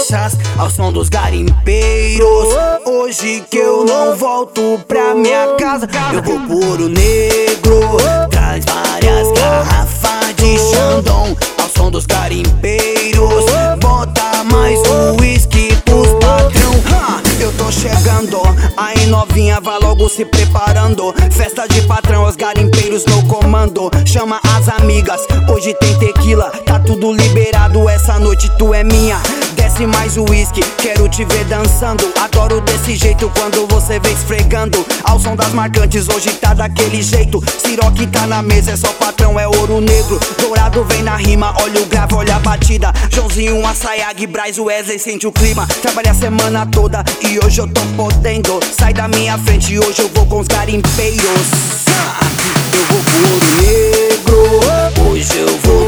caixas ao som dos garimpeiros. Hoje que eu não volto pra minha casa, eu vou por o negro. Traz várias garrafas de Xandão ao som dos garimpeiros. Bota mais uísque pros patrão. Eu tô chegando, aí novinha vai logo se preparando. Festa de patrão, os garimpeiros no comando. Chama as amigas, hoje tem tequila, tá tudo liberado. Noite tu é minha. Desce mais uísque, quero te ver dançando. Adoro desse jeito quando você vem esfregando. Ao som das marcantes, hoje tá daquele jeito. Siroque tá na mesa, é só patrão, é ouro negro. Dourado vem na rima, olha o grave, olha a batida. Joãozinho, Assayag, Braz, Wesley sente o clima. Trabalha a semana toda e hoje eu tô podendo. Sai da minha frente, hoje eu vou com os garimpeiros. Eu vou por ouro negro. Hoje eu vou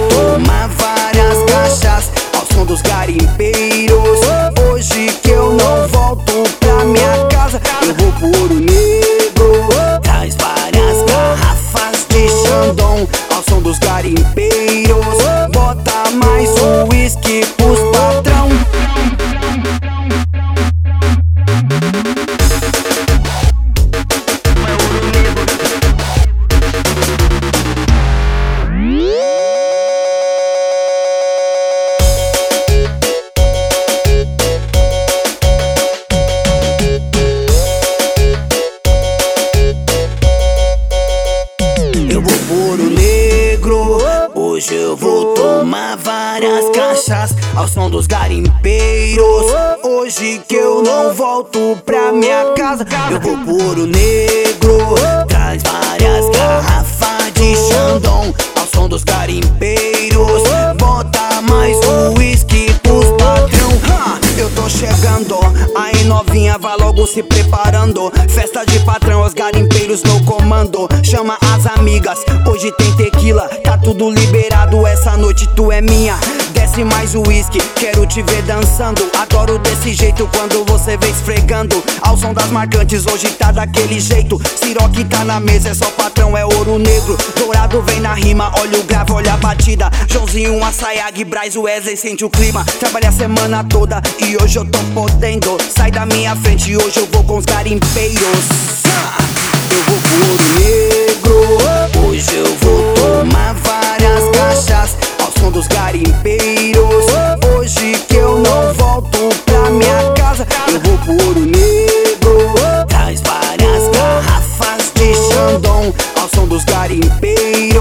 Som dos garimpeiros. Eu vou tomar várias caixas ao som dos garimpeiros. Hoje que eu não volto pra minha casa, eu vou por o negro. Traz várias garrafas de Xandão ao som dos garimpeiros. Bota mais uísque pros patrão. Eu tô chegando, aí novinha vai logo se preparando. Festa de patrão, os garimpeiros no comando. Chama as amigas, hoje tem tequila, tá tudo liberado. Essa noite tu é minha. Desce mais uísque, quero te ver dançando. Adoro desse jeito quando você vem esfregando. Ao som das marcantes, hoje tá daquele jeito. Siroque tá na mesa, é só patrão, é ouro negro. Dourado vem na rima, olha o grave, olha a batida. Joãozinho, Assayag, Braz, Wesley sente o clima. Trabalha a semana toda e hoje eu tô podendo. Sai da minha frente, hoje eu vou com os garimpeiros. Eu vou por ouro negro. Hoje eu vou ao som dos garimpeiros.